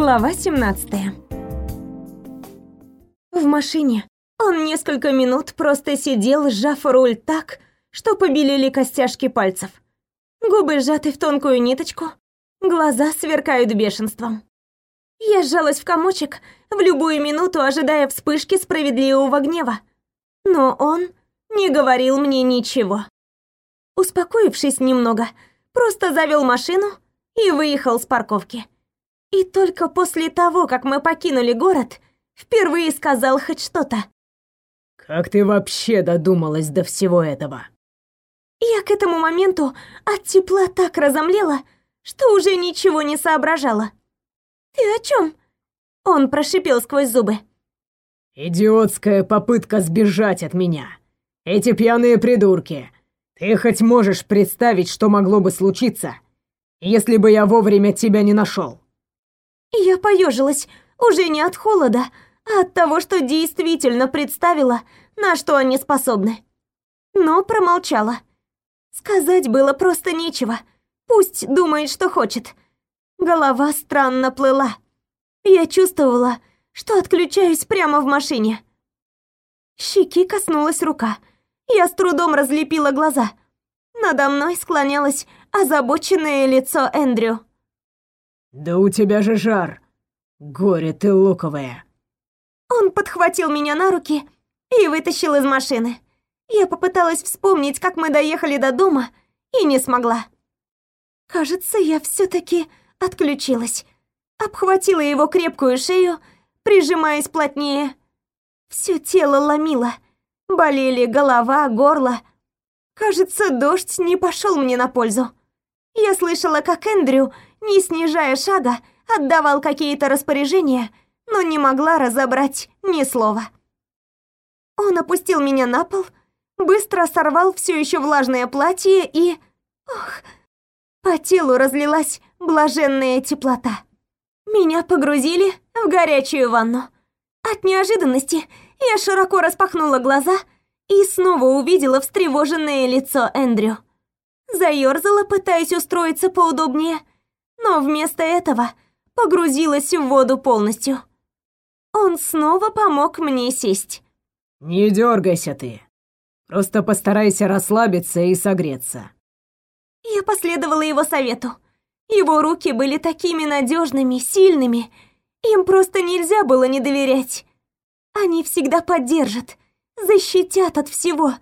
Глава 17 В машине он несколько минут просто сидел, сжав руль так, что побелели костяшки пальцев. Губы сжаты в тонкую ниточку, глаза сверкают бешенством. Я сжалась в комочек, в любую минуту ожидая вспышки справедливого гнева. Но он не говорил мне ничего. Успокоившись немного, просто завел машину и выехал с парковки. И только после того, как мы покинули город, впервые сказал хоть что-то. «Как ты вообще додумалась до всего этого?» Я к этому моменту от тепла так разомлела, что уже ничего не соображала. «Ты о чем? Он прошипел сквозь зубы. «Идиотская попытка сбежать от меня. Эти пьяные придурки. Ты хоть можешь представить, что могло бы случиться, если бы я вовремя тебя не нашел?» Я поежилась уже не от холода, а от того, что действительно представила, на что они способны. Но промолчала. Сказать было просто нечего. Пусть думает, что хочет. Голова странно плыла. Я чувствовала, что отключаюсь прямо в машине. Щеки коснулась рука. Я с трудом разлепила глаза. Надо мной склонялось озабоченное лицо Эндрю. «Да у тебя же жар! Горе ты луковое!» Он подхватил меня на руки и вытащил из машины. Я попыталась вспомнить, как мы доехали до дома, и не смогла. Кажется, я все таки отключилась. Обхватила его крепкую шею, прижимаясь плотнее. Все тело ломило. Болели голова, горло. Кажется, дождь не пошел мне на пользу. Я слышала, как Эндрю не снижая шага, отдавал какие-то распоряжения, но не могла разобрать ни слова. Он опустил меня на пол, быстро сорвал все еще влажное платье и... Ох, по телу разлилась блаженная теплота. Меня погрузили в горячую ванну. От неожиданности я широко распахнула глаза и снова увидела встревоженное лицо Эндрю. Заёрзала, пытаясь устроиться поудобнее, но вместо этого погрузилась в воду полностью. Он снова помог мне сесть. «Не дергайся ты. Просто постарайся расслабиться и согреться». Я последовала его совету. Его руки были такими надежными, сильными. Им просто нельзя было не доверять. Они всегда поддержат, защитят от всего,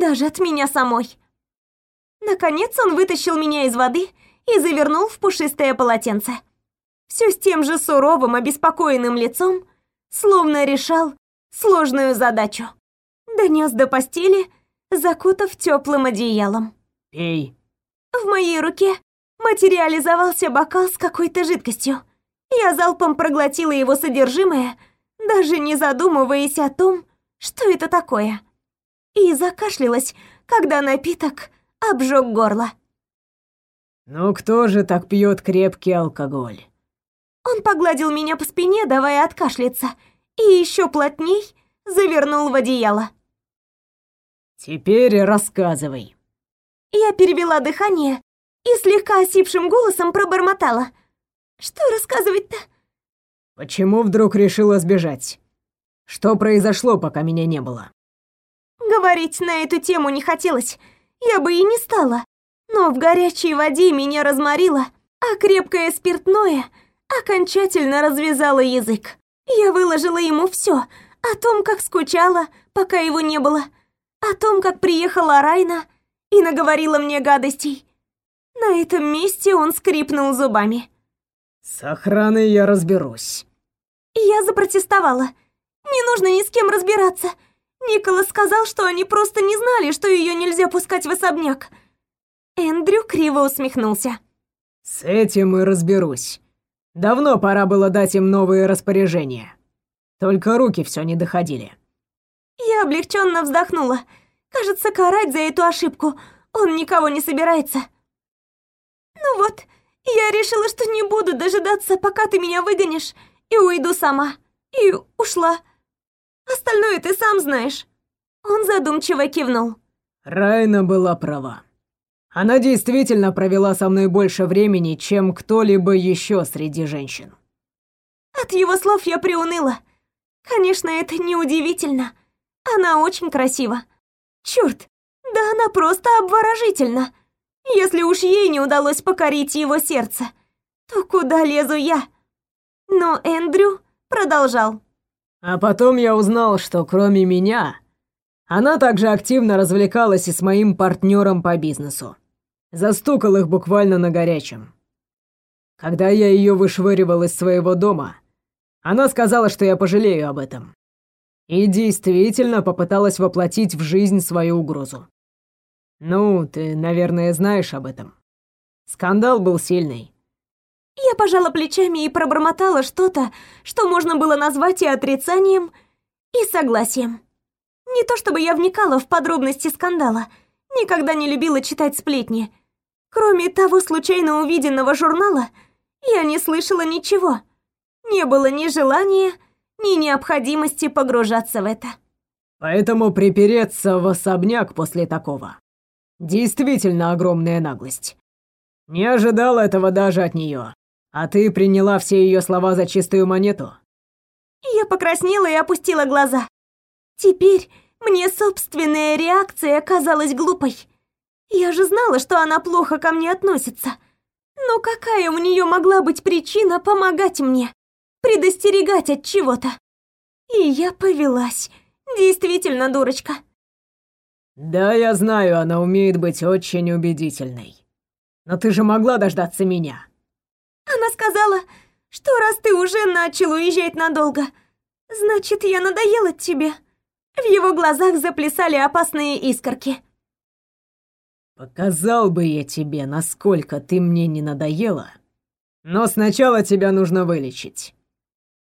даже от меня самой. Наконец он вытащил меня из воды и завернул в пушистое полотенце. Все с тем же суровым, обеспокоенным лицом, словно решал сложную задачу. Донес до постели, закутав теплым одеялом. «Пей». В моей руке материализовался бокал с какой-то жидкостью. Я залпом проглотила его содержимое, даже не задумываясь о том, что это такое. И закашлялась, когда напиток обжег горло. «Ну кто же так пьет крепкий алкоголь?» Он погладил меня по спине, давая откашляться, и еще плотней завернул в одеяло. «Теперь рассказывай». Я перевела дыхание и слегка осипшим голосом пробормотала. «Что рассказывать-то?» «Почему вдруг решила сбежать? Что произошло, пока меня не было?» Говорить на эту тему не хотелось. Я бы и не стала но в горячей воде меня разморило, а крепкое спиртное окончательно развязало язык. Я выложила ему все о том, как скучала, пока его не было, о том, как приехала Райна и наговорила мне гадостей. На этом месте он скрипнул зубами. «С охраной я разберусь». Я запротестовала. «Не нужно ни с кем разбираться. Николас сказал, что они просто не знали, что ее нельзя пускать в особняк. Эндрю криво усмехнулся. «С этим и разберусь. Давно пора было дать им новые распоряжения. Только руки все не доходили». Я облегченно вздохнула. Кажется, карать за эту ошибку он никого не собирается. Ну вот, я решила, что не буду дожидаться, пока ты меня выгонишь, и уйду сама. И ушла. Остальное ты сам знаешь. Он задумчиво кивнул. Райна была права. Она действительно провела со мной больше времени, чем кто-либо еще среди женщин. От его слов я приуныла. Конечно, это неудивительно. Она очень красива. Черт, да она просто обворожительна. Если уж ей не удалось покорить его сердце, то куда лезу я? Но Эндрю продолжал. А потом я узнал, что кроме меня, она также активно развлекалась и с моим партнером по бизнесу. Застукал их буквально на горячем. Когда я ее вышвыривал из своего дома, она сказала, что я пожалею об этом. И действительно попыталась воплотить в жизнь свою угрозу. Ну, ты, наверное, знаешь об этом. Скандал был сильный. Я пожала плечами и пробормотала что-то, что можно было назвать и отрицанием, и согласием. Не то чтобы я вникала в подробности скандала, никогда не любила читать сплетни. Кроме того случайно увиденного журнала, я не слышала ничего. Не было ни желания, ни необходимости погружаться в это. Поэтому припереться в особняк после такого. Действительно огромная наглость. Не ожидал этого даже от нее. А ты приняла все ее слова за чистую монету? Я покраснела и опустила глаза. Теперь мне собственная реакция казалась глупой. Я же знала, что она плохо ко мне относится. Но какая у нее могла быть причина помогать мне, предостерегать от чего-то? И я повелась. Действительно, дурочка. Да, я знаю, она умеет быть очень убедительной. Но ты же могла дождаться меня. Она сказала, что раз ты уже начал уезжать надолго, значит, я надоела тебе. В его глазах заплясали опасные искорки. Показал бы я тебе, насколько ты мне не надоела, но сначала тебя нужно вылечить.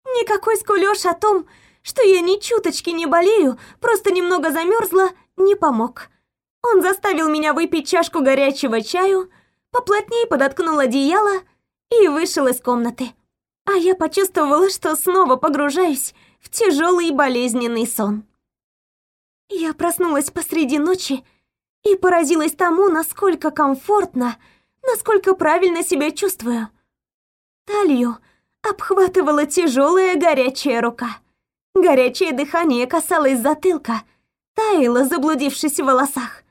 Никакой скулёж о том, что я ни чуточки не болею, просто немного замерзла, не помог. Он заставил меня выпить чашку горячего чаю, поплотнее подоткнул одеяло и вышел из комнаты. А я почувствовала, что снова погружаюсь в тяжелый болезненный сон. Я проснулась посреди ночи и поразилась тому, насколько комфортно, насколько правильно себя чувствую. Талию обхватывала тяжелая горячая рука. Горячее дыхание касалось затылка, таяло, заблудившись в волосах.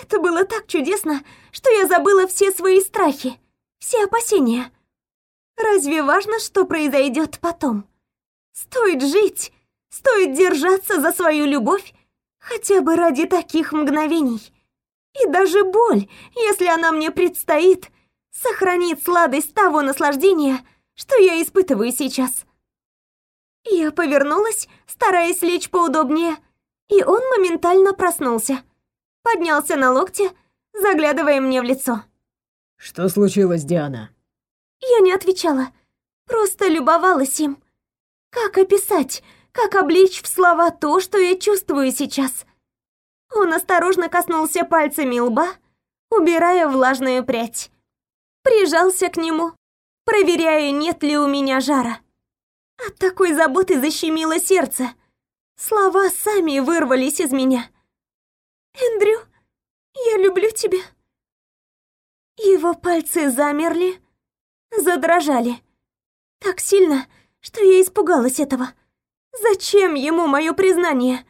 Это было так чудесно, что я забыла все свои страхи, все опасения. Разве важно, что произойдет потом? Стоит жить, стоит держаться за свою любовь, хотя бы ради таких мгновений. И даже боль, если она мне предстоит, сохранит сладость того наслаждения, что я испытываю сейчас. Я повернулась, стараясь лечь поудобнее, и он моментально проснулся. Поднялся на локте, заглядывая мне в лицо. «Что случилось, Диана?» Я не отвечала, просто любовалась им. Как описать, как обличь в слова то, что я чувствую сейчас? Он осторожно коснулся пальцами лба, убирая влажную прядь. Прижался к нему, проверяя, нет ли у меня жара. От такой заботы защемило сердце. Слова сами вырвались из меня. «Эндрю, я люблю тебя». Его пальцы замерли, задрожали. Так сильно, что я испугалась этого. Зачем ему мое признание?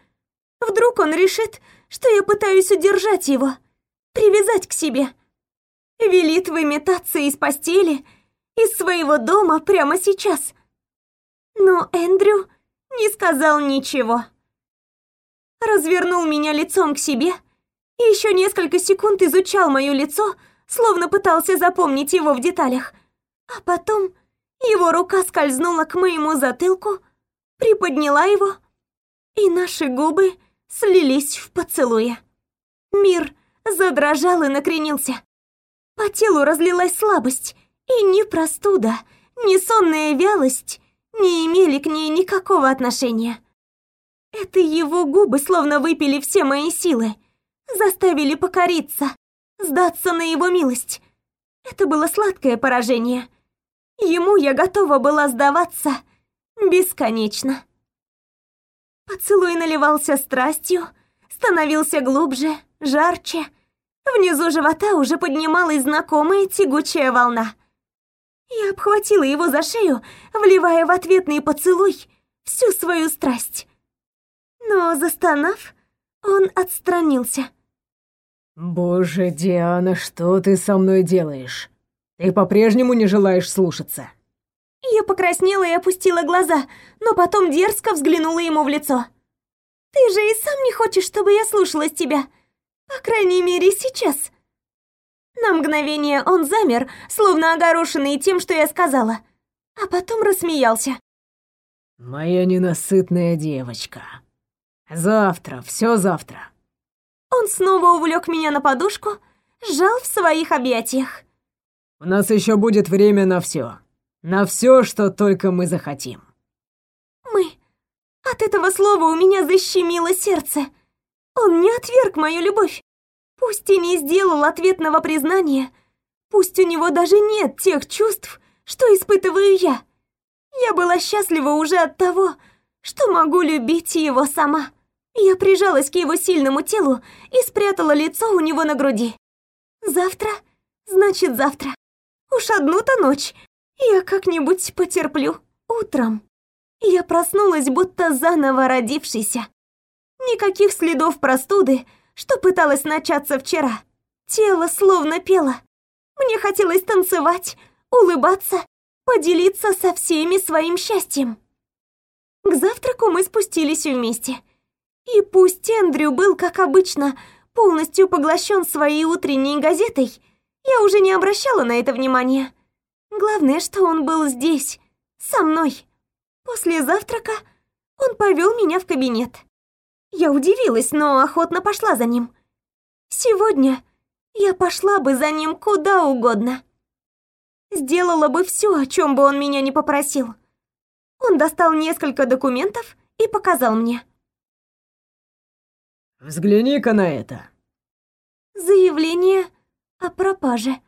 Вдруг он решит, что я пытаюсь удержать его, привязать к себе. Велит выметаться из постели, из своего дома прямо сейчас. Но Эндрю не сказал ничего. Развернул меня лицом к себе и еще несколько секунд изучал мое лицо, словно пытался запомнить его в деталях. А потом его рука скользнула к моему затылку, приподняла его, и наши губы слились в поцелуе. Мир задрожал и накренился. По телу разлилась слабость, и ни простуда, ни сонная вялость не имели к ней никакого отношения. Это его губы словно выпили все мои силы, заставили покориться, сдаться на его милость. Это было сладкое поражение. Ему я готова была сдаваться бесконечно. Поцелуй наливался страстью, становился глубже, жарче. Внизу живота уже поднималась знакомая тягучая волна. Я обхватила его за шею, вливая в ответный поцелуй всю свою страсть. Но, застонав, он отстранился. «Боже, Диана, что ты со мной делаешь? Ты по-прежнему не желаешь слушаться?» Я покраснела и опустила глаза, но потом дерзко взглянула ему в лицо. «Ты же и сам не хочешь, чтобы я слушалась тебя. По крайней мере, сейчас». На мгновение он замер, словно огорошенный тем, что я сказала, а потом рассмеялся. «Моя ненасытная девочка. Завтра, все завтра». Он снова увлек меня на подушку, сжал в своих объятиях. «У нас еще будет время на все. На все, что только мы захотим». «Мы...» От этого слова у меня защемило сердце. Он не отверг мою любовь. Пусть и не сделал ответного признания, пусть у него даже нет тех чувств, что испытываю я. Я была счастлива уже от того, что могу любить его сама. Я прижалась к его сильному телу и спрятала лицо у него на груди. Завтра, значит завтра. Уж одну-то ночь. Я как-нибудь потерплю. Утром. Я проснулась, будто заново родившийся. Никаких следов простуды, что пыталась начаться вчера. Тело словно пело. Мне хотелось танцевать, улыбаться, поделиться со всеми своим счастьем. К завтраку мы спустились вместе. И пусть Эндрю был, как обычно, полностью поглощен своей утренней газетой, я уже не обращала на это внимания. Главное, что он был здесь, со мной. После завтрака он повел меня в кабинет. Я удивилась, но охотно пошла за ним. Сегодня я пошла бы за ним куда угодно. Сделала бы все, о чем бы он меня не попросил. Он достал несколько документов и показал мне. «Взгляни-ка на это». Заявление о пропаже.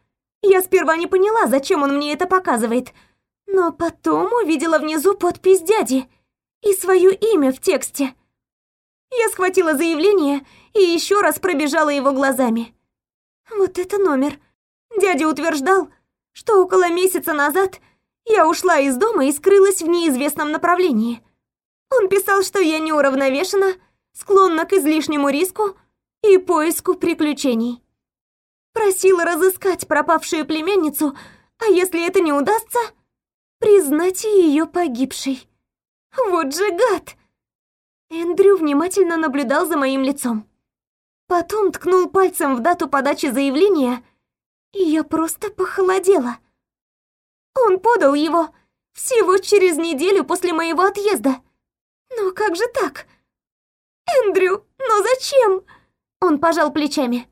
Я сперва не поняла, зачем он мне это показывает, но потом увидела внизу подпись дяди и свое имя в тексте – я схватила заявление и еще раз пробежала его глазами. Вот это номер. Дядя утверждал, что около месяца назад я ушла из дома и скрылась в неизвестном направлении. Он писал, что я неуравновешена, склонна к излишнему риску и поиску приключений. Просила разыскать пропавшую племянницу, а если это не удастся, признать ее погибшей. Вот же гад! Эндрю внимательно наблюдал за моим лицом. Потом ткнул пальцем в дату подачи заявления, и я просто похолодела. Он подал его всего через неделю после моего отъезда. Но как же так? Эндрю, но зачем? Он пожал плечами.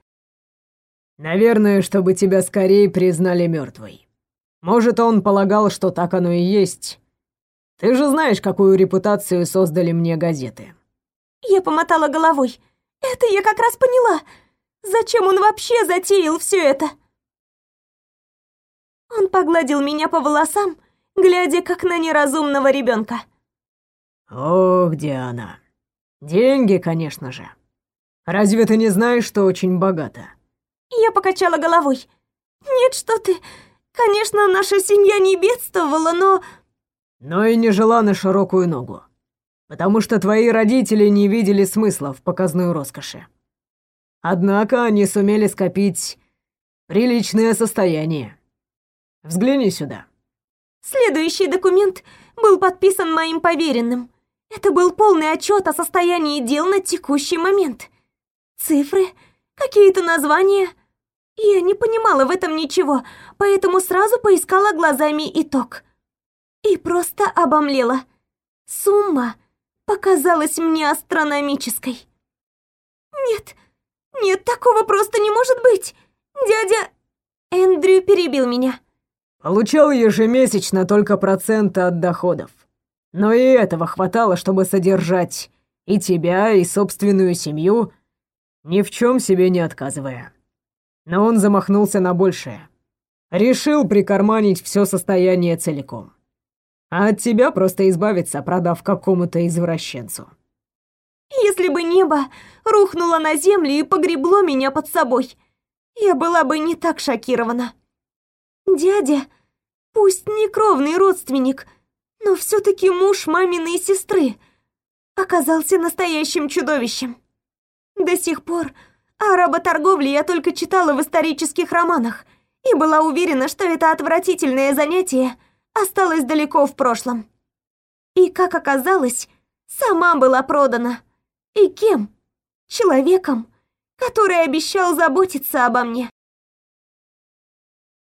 Наверное, чтобы тебя скорее признали мертвой. Может, он полагал, что так оно и есть, ты же знаешь, какую репутацию создали мне газеты. Я помотала головой. Это я как раз поняла. Зачем он вообще затеял все это? Он погладил меня по волосам, глядя как на неразумного ребенка. Ох, Диана. Деньги, конечно же. Разве ты не знаешь, что очень богата? Я покачала головой. Нет, что ты. Конечно, наша семья не бедствовала, но но и не жила на широкую ногу. Потому что твои родители не видели смысла в показной роскоши. Однако они сумели скопить приличное состояние. Взгляни сюда. Следующий документ был подписан моим поверенным. Это был полный отчет о состоянии дел на текущий момент. Цифры, какие-то названия. Я не понимала в этом ничего, поэтому сразу поискала глазами итог и просто обомлела. Сумма показалась мне астрономической. «Нет, нет, такого просто не может быть! Дядя...» Эндрю перебил меня. «Получал ежемесячно только проценты от доходов. Но и этого хватало, чтобы содержать и тебя, и собственную семью, ни в чем себе не отказывая. Но он замахнулся на большее. Решил прикарманить все состояние целиком а от тебя просто избавиться, продав какому-то извращенцу. Если бы небо рухнуло на землю и погребло меня под собой, я была бы не так шокирована. Дядя Пусть не кровный родственник, но все-таки муж маминой сестры оказался настоящим чудовищем. До сих пор о работорговле я только читала в исторических романах и была уверена, что это отвратительное занятие осталось далеко в прошлом. И, как оказалось, сама была продана. И кем? Человеком, который обещал заботиться обо мне.